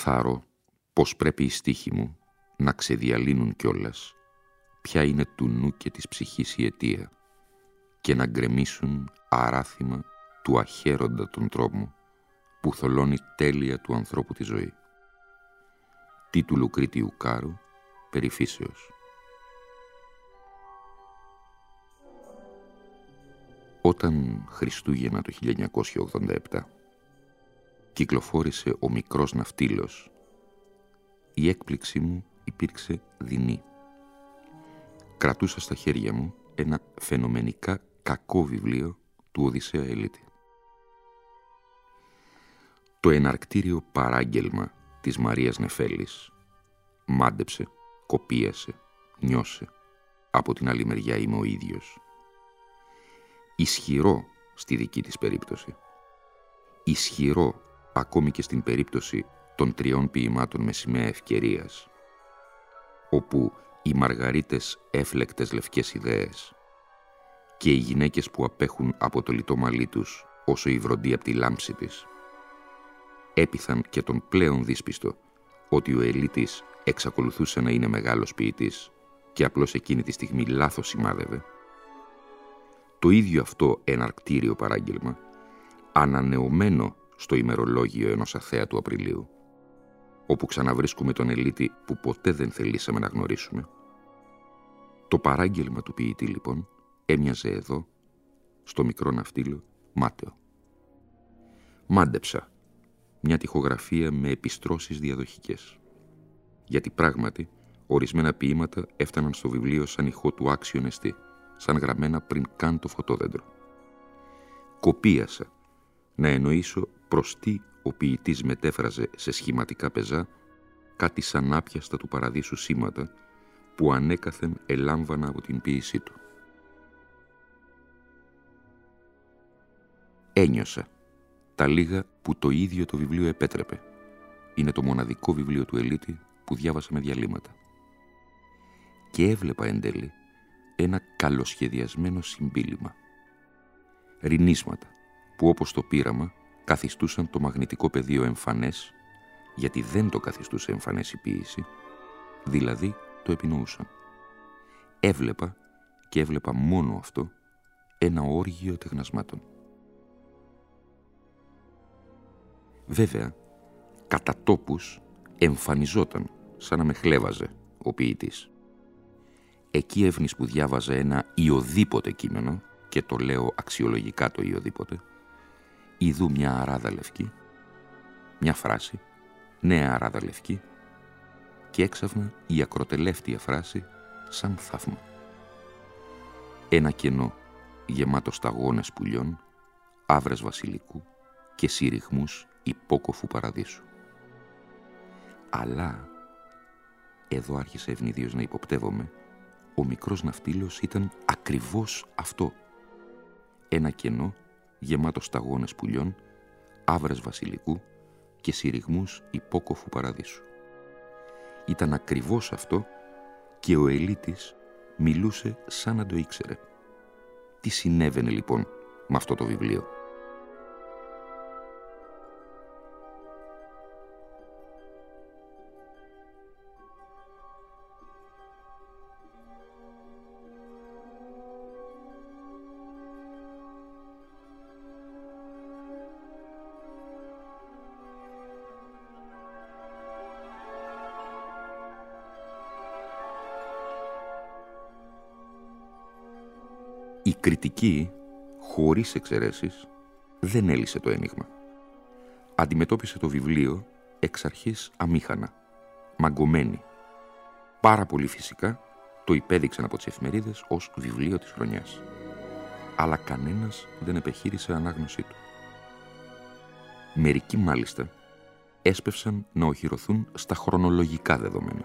Θάρω πως πρέπει οι στίχοι μου να ξεδιαλύνουν κιόλας ποια είναι του νου και της ψυχής η αιτία και να γκρεμίσουν αράθιμα του αχέροντα τον τρόμο που θολώνει τέλεια του ανθρώπου τη ζωή. Τι του Λουκρίτιου Κάρου, περιφύσεως. Όταν Χριστούγεννα το 1987 κυκλοφόρησε ο μικρός ναυτίλος. Η έκπληξή μου υπήρξε δεινή. Κρατούσα στα χέρια μου ένα φαινομενικά κακό βιβλίο του Οδυσσέα Ελίτη. Το εναρκτήριο παράγγελμα της Μαρίας Νεφέλης μάντεψε, κοπίασε, νιώσε. Από την άλλη μεριά είμαι ο ίδιος. Ισχυρό στη δική της περίπτωση. Ισχυρό ακόμη και στην περίπτωση των τριών ποιημάτων με σημαία ευκαιρίας, όπου οι μαργαρίτες έφλεκτες λευκές ιδέες και οι γυναίκες που απέχουν από το λιτό μαλλί τους όσο η βροντή από τη λάμψη της, έπιθαν και τον πλέον δύσπιστο ότι ο ελίτης εξακολουθούσε να είναι μεγάλος ποιητής και απλώς εκείνη τη στιγμή λάθος σημάδευε, το ίδιο αυτό εναρκτήριο παράγγελμα, ανανεωμένο στο ημερολόγιο ενός αθέατου Απριλίου, όπου ξαναβρίσκουμε τον ελίτη που ποτέ δεν θελήσαμε να γνωρίσουμε. Το παράγγελμα του ποιητή, λοιπόν, έμοιαζε εδώ, στο μικρό ναυτίλιο, μάταιο. Μάντεψα μια τυχογραφία με επιστρώσεις διαδοχικές. Γιατί πράγματι, ορισμένα ποίηματα έφταναν στο βιβλίο σαν ηχό του άξιον εστί, σαν γραμμένα πριν καν το φωτόδεντρο. Κοπίασα να εννοήσω προς τι ο ποιητής μετέφραζε σε σχηματικά πεζά κάτι σαν άπιαστα του παραδείσου σήματα που ανέκαθεν ελάμβανα από την ποίησή του. Ένιωσα τα λίγα που το ίδιο το βιβλίο επέτρεπε. Είναι το μοναδικό βιβλίο του Ελίτη που διάβασα με διαλύματα. Και έβλεπα εν τέλει ένα καλοσχεδιασμένο συμπίλημα. Ρινίσματα που όπως το πείραμα καθιστούσαν το μαγνητικό πεδίο εμφανές, γιατί δεν το καθιστούσε εμφανές η ποίηση, δηλαδή το επινοούσαν. Έβλεπα και έβλεπα μόνο αυτό ένα όργιο τεχνασμάτων. Βέβαια, κατά τόπους εμφανιζόταν σαν να με χλέβαζε ο ποιητής. Εκεί εύνης που διάβαζε ένα ιοδήποτε κείμενο, και το λέω αξιολογικά το ιοδήποτε, Ιδού μια αράδα λευκή, μια φράση, νέα αράδα λευκή και έξαφνα η ακροτελεύτια φράση σαν θαύμα. Ένα κενό γεμάτο σταγόνες πουλιών, άβρες βασιλικού και σύριγμούς υπόκοφου παραδείσου. Αλλά, εδώ άρχισε ευνηδίως να υποπτεύομαι, ο μικρός ναυτίλος ήταν ακριβώς αυτό. Ένα κενό γεμάτος σταγόνες πουλιών, άβρες βασιλικού και συρριγμούς υπόκοφου παραδείσου. Ήταν ακριβώς αυτό και ο Ελίτης μιλούσε σαν να το ήξερε. Τι συνέβαινε λοιπόν με αυτό το βιβλίο; Η κριτική, χωρίς εξαιρέσεις, δεν έλυσε το ένιγμα. Αντιμετώπισε το βιβλίο εξ αρχής αμήχανα, μαγκωμένη. Πάρα πολύ φυσικά το υπέδειξαν από τις εφημερίδες ως βιβλίο της χρονιάς. Αλλά κανένας δεν επεχείρησε ανάγνωσή του. Μερικοί μάλιστα έσπευσαν να οχυρωθούν στα χρονολογικά δεδομένα.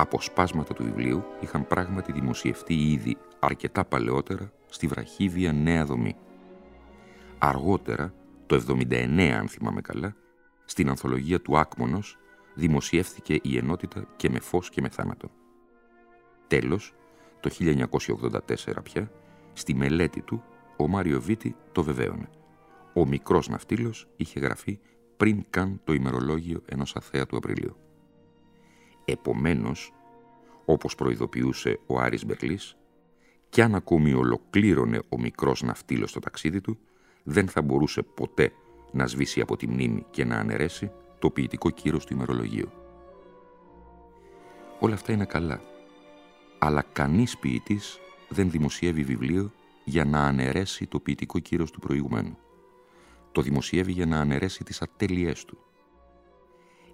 Αποσπάσματα του βιβλίου είχαν πράγματι δημοσιευτεί ήδη αρκετά παλαιότερα στη βραχίδια Νέα Δομή. Αργότερα, το 79 αν θυμάμαι καλά, στην ανθολογία του Άκμονος δημοσιεύθηκε η ενότητα και με φως και με θάνατο. Τέλος, το 1984 πια, στη μελέτη του, ο Μάριο Βίτη το βεβαίωνε. Ο μικρός ναυτίλος είχε γραφεί πριν καν το ημερολόγιο ενός αθέα του Απριλίου. Επομένως, όπως προειδοποιούσε ο Άρης Μπερλής, κι αν ακόμη ολοκλήρωνε ο μικρός ναυτίλος το ταξίδι του, δεν θα μπορούσε ποτέ να σβήσει από τη μνήμη και να αναιρέσει το ποιητικό κύρος του ημερολογίου. Όλα αυτά είναι καλά, αλλά κανείς ποιητής δεν δημοσιεύει βιβλίο για να αναιρέσει το ποιητικό κύρος του προηγουμένου. Το δημοσιεύει για να αναιρέσει τις ατέλειές του.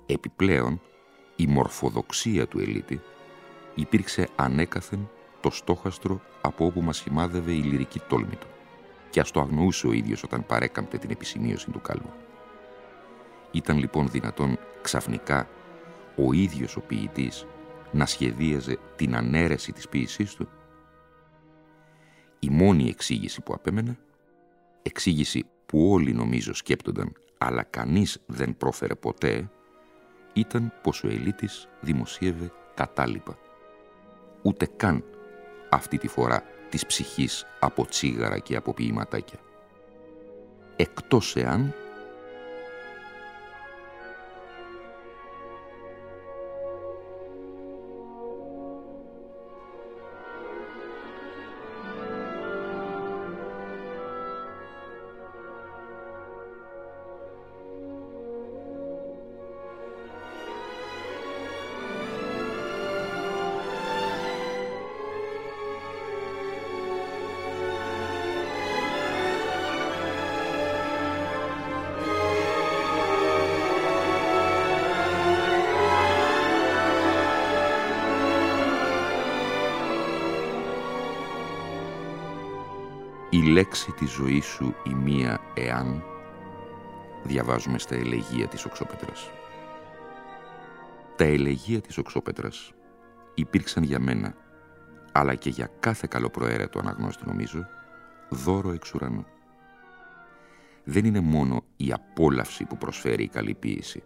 Επιπλέον, η μορφοδοξία του ελίτη υπήρξε ανέκαθεν το στόχαστρο από όπου μας σημάδευε η λυρική τόλμη του και ας το αγνοούσε ο ίδιος όταν παρέκαμπτε την επισημείωση του κάλου. Ήταν λοιπόν δυνατόν ξαφνικά ο ίδιος ο ποιητής να σχεδίαζε την ανέρεση της ποίησής του; Η μόνη εξήγηση που απέμενε, εξήγηση που όλοι νομίζω σκέπτονταν αλλά κανείς δεν πρόφερε ποτέ, ήταν πως ο Ελίτης δημοσίευε κατάλοιπα. Ούτε καν αυτή τη φορά της ψυχής από τσίγαρα και από ποιηματάκια. Εκτός εάν «Η λέξη της ζωής σου η μία εάν» διαβάζουμε στα ελεγεία της Οξόπετρας. Τα ελεγεία της Οξόπετρας υπήρξαν για μένα, αλλά και για κάθε καλοπροαίρετο αναγνώστη νομίζω, δώρο εξ ουρανού. Δεν είναι μόνο η απόλαυση που προσφέρει η καλή ποίηση,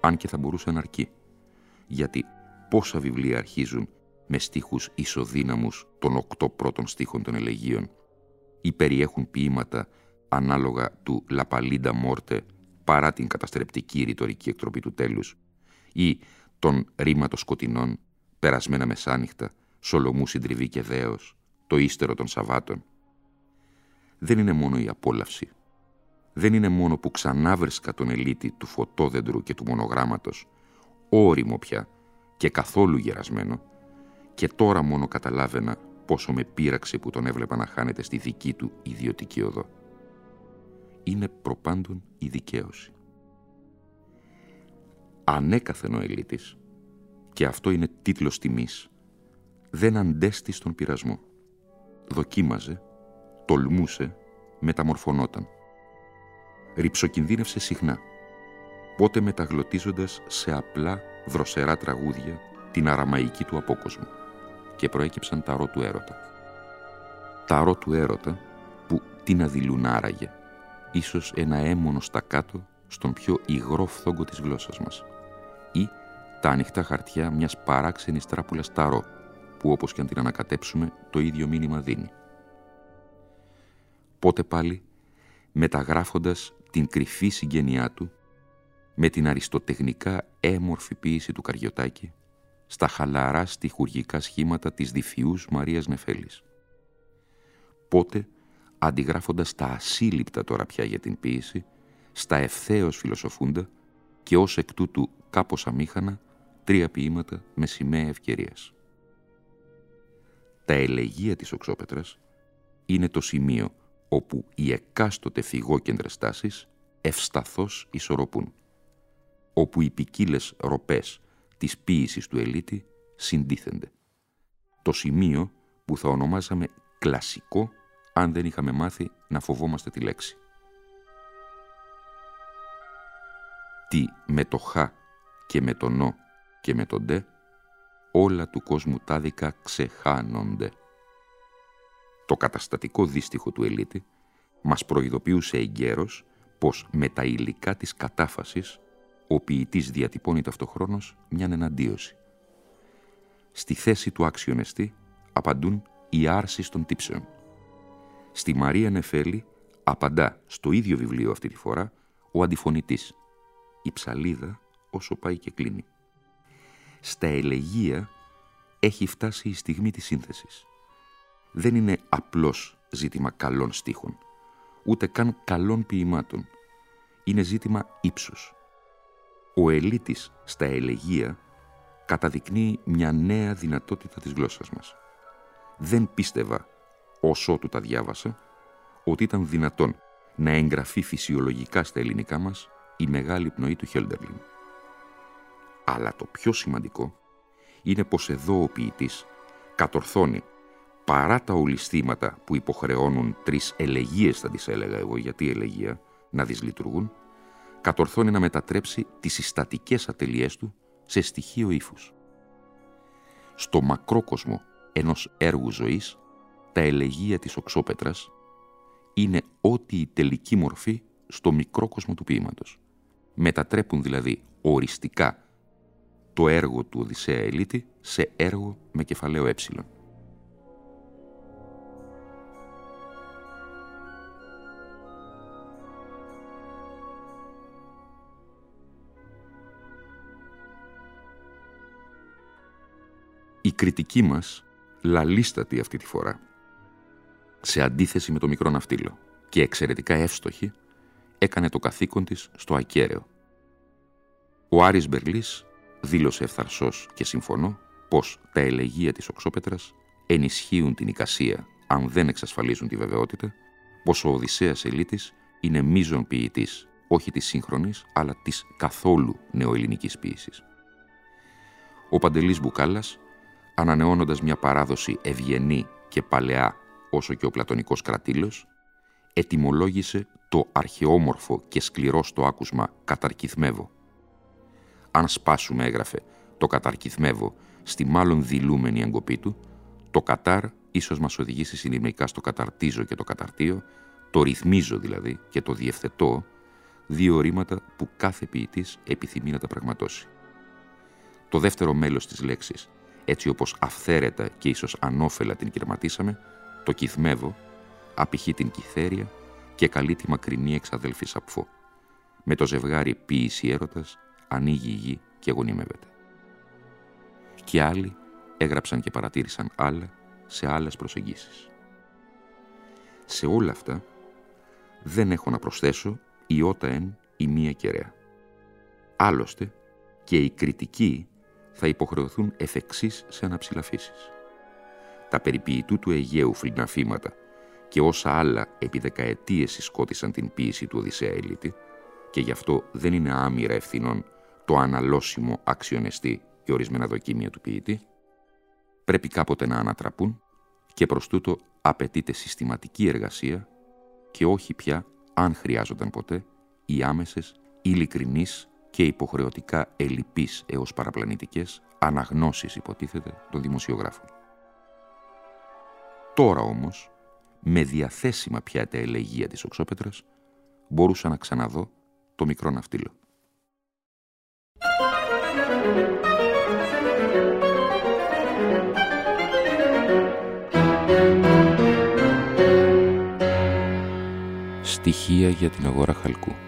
αν και θα μπορούσε να αρκεί, γιατί πόσα βιβλία αρχίζουν με στίχους ισοδύναμους των οκτώ πρώτων στίχων των ελεγείων ή περιέχουν ποιήματα ανάλογα του «La Pallida Morte» παρά την καταστρεπτική ρητορική εκτροπή του τέλους ή του «Ρήμα το σκοτεινόν» περασμένα μεσάνυχτα, Σολομού συντριβή και δέος, το ύστερο των Σαββάτων. Δεν είναι μόνο η απόλαυση. Δεν είναι μόνο που ξανάβρισκα τον Ελύτη του φωτόδεντρου και του μονογράμματος, όριμο πια και καθόλου γερασμένο, και τώρα μόνο καταλάβαινα πόσο με πείραξε που τον έβλεπα να χάνεται στη δική του ιδιωτική οδό. Είναι προπάντων η δικαίωση. Ανέκαθεν ο ελίτης, και αυτό είναι τίτλος τιμής, δεν αντέστη στον πειρασμό. Δοκίμαζε, τολμούσε, μεταμορφωνόταν. Ριψοκινδύνευσε συχνά, πότε μεταγλωτίζοντας σε απλά δροσερά τραγούδια την αραμαϊκή του απόκοσμου και προέκυψαν τα ρο του έρωτα. Τα ρο του έρωτα που τι να δηλούν άραγε, ίσως ένα έμονο στα κάτω στον πιο υγρό φθόγκο της γλώσσας μας ή τα ανοιχτά χαρτιά μιας παράξενης τράπουλας ταρό που όπως και αν την ανακατέψουμε το ίδιο μήνυμα δίνει. Πότε πάλι μεταγράφοντας την κρυφή συγγένειά του με την αριστοτεχνικά έμορφη ποίηση του Καριωτάκη στα χαλαρά στιχουργικά σχήματα της διφιούς Μαρίας Νεφέλης. Πότε, αντιγράφοντας τα ασύλληπτα τώρα πια για την ποίηση, στα ευθέως φιλοσοφούντα και ως εκ τούτου κάπως αμήχανα, τρία ποίηματα με σημαία ευκαιρίας. Τα ελεγεία της Οξόπετρας είναι το σημείο όπου οι εκάστοτε φυγόκεντρες τάσεις ευσταθώς ισορροπούν, όπου οι ποικίλες ροπές της ποίησης του ελίτη συντίθενται. Το σημείο που θα ονομάζαμε κλασικό αν δεν είχαμε μάθει να φοβόμαστε τη λέξη. Τι με το χ και με το νο και με το ντε, όλα του κόσμου τάδικα ξεχάνονται. Το καταστατικό δύστιχο του ελίτη μας προειδοποιούσε εγκαίρως πως με τα υλικά της κατάφασης ο ποιητής διατυπώνει ταυτοχρόνως μια εναντίωση. Στη θέση του άξιονεστή απαντούν οι άρσεις των τύψεων. Στη Μαρία Νεφέλη απαντά στο ίδιο βιβλίο αυτή τη φορά ο αντιφωνητής. Η ψαλίδα όσο πάει και κλείνει. Στα ελεγεία έχει φτάσει η στιγμή της σύνθεσης. Δεν είναι απλώς ζήτημα καλών στίχων, ούτε καν καλών ποιημάτων. Είναι ζήτημα ύψους. Ο ελίτης στα ελεγεία καταδεικνύει μια νέα δυνατότητα της γλώσσας μας. Δεν πίστευα, όσο του τα διάβασα, ότι ήταν δυνατόν να εγγραφεί φυσιολογικά στα ελληνικά μας η μεγάλη πνοή του Χέλντερλιν. Αλλά το πιο σημαντικό είναι πως εδώ ο ποιητής κατορθώνει παρά τα ολιστήματα που υποχρεώνουν τρεις ελεγίες θα τις έλεγα εγώ, γιατί ελεγία, να δυσλειτουργούν, κατορθώνει να μετατρέψει τις συστατικές ατελειές του σε στοιχείο ύφους. Στο μακρόκοσμο ενός έργου ζωής, τα ελεγεία της οξόπετρας είναι ό,τι η τελική μορφή στο μικρόκοσμο του ποίηματος. Μετατρέπουν δηλαδή οριστικά το έργο του Οδυσσέα Ελίτη σε έργο με κεφαλαίο ε. Η κριτική μας, λαλίστατη αυτή τη φορά, σε αντίθεση με το μικρό ναυτίλο και εξαιρετικά εύστοχη, έκανε το καθήκον της στο ακέραιο. Ο Άρης Μπερλής δήλωσε ευθαρσός και συμφωνώ πως τα ελεγεία της οξόπετρας ενισχύουν την εικασία αν δεν εξασφαλίζουν τη βεβαιότητα, πως ο Οδυσσέας Ελίτης είναι μείζον ποιητής, όχι της σύγχρονης, αλλά της καθόλου νεοελληνικής ποίησης. Ο Παντελής Μπουκάλας, ανανεώνοντας μια παράδοση ευγενή και παλαιά όσο και ο πλατωνικός κρατήλος, ετιμολόγησε το αρχαιόμορφο και σκληρό στο άκουσμα «καταρκυθμεύω». Αν σπάσουμε, έγραφε, το «καταρκυθμεύω» στη μάλλον δηλούμενη εγκοπή του, το «κατάρ» ίσως μας οδηγήσει συνειδημικά στο «καταρτίζω» και το «καταρτίο», το «ρυθμίζω» δηλαδή και το «διευθετώ», δύο ρήματα που κάθε ποιητής επιθυμεί να τα πραγματώσει. Το δεύτερο μέλος της λέξης, έτσι όπως αυθαίρετα και ίσως ανώφελα την κυρματίσαμε, το κυθμεύω, απηχεί την κυθέρια και καλεί τη μακρινή εξαδέλφη Σαπφό. Με το ζευγάρι ποίηση έρωτας ανοίγει η γη και γονιμεύεται. Και άλλοι έγραψαν και παρατήρησαν άλλα σε άλλες προσεγγίσεις. Σε όλα αυτά δεν έχω να προσθέσω η ότα εν η μία κεραία. Άλλωστε και οι κριτικοί θα υποχρεωθούν εφ' σε αναψηλαφίσεις. Τα περιποιητού του Αιγαίου φλιναφήματα και όσα άλλα επί δεκαετίες συσκότησαν την ποίηση του Οδυσσέα Ελίτη και γι' αυτό δεν είναι άμυρα ευθυνών το αναλώσιμο αξιονεστή και ορισμένα δοκίμια του ποιητή, πρέπει κάποτε να ανατραπούν και προς τούτο απαιτείται συστηματική εργασία και όχι πια, αν χρειάζονταν ποτέ, οι άμεσες, ειλικρινείς και υποχρεωτικά ελλειπείς έως παραπλανητικές αναγνώσεις υποτίθεται των δημοσιογράφων. Τώρα όμως, με διαθέσιμα πια τα ελεγεία της οξόπετρας, μπορούσα να ξαναδώ το μικρό ναυτίλο. Στοιχεία για την αγορά χαλκού.